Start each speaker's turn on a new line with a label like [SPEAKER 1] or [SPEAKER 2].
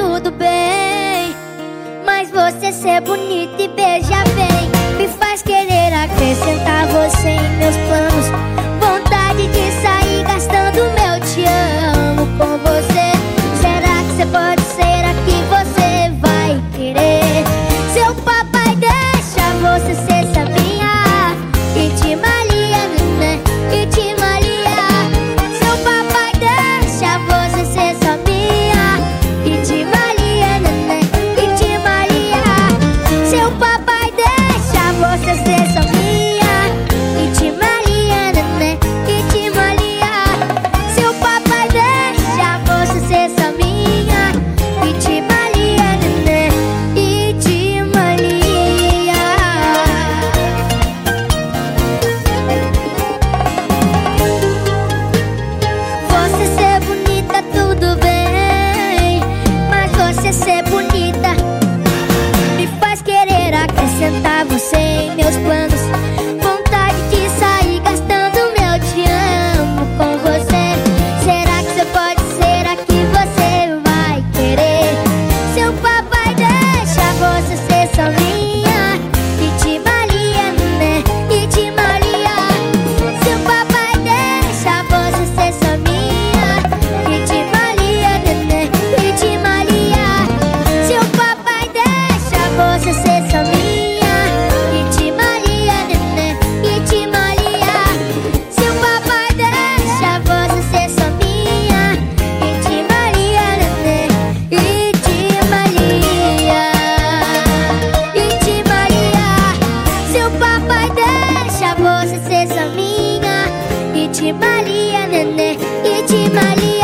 [SPEAKER 1] tudo bem. Mas você ser bonita e beija bem Me faz querer acrescentar você. 잊지 말이야. 내내 잊지 말이야.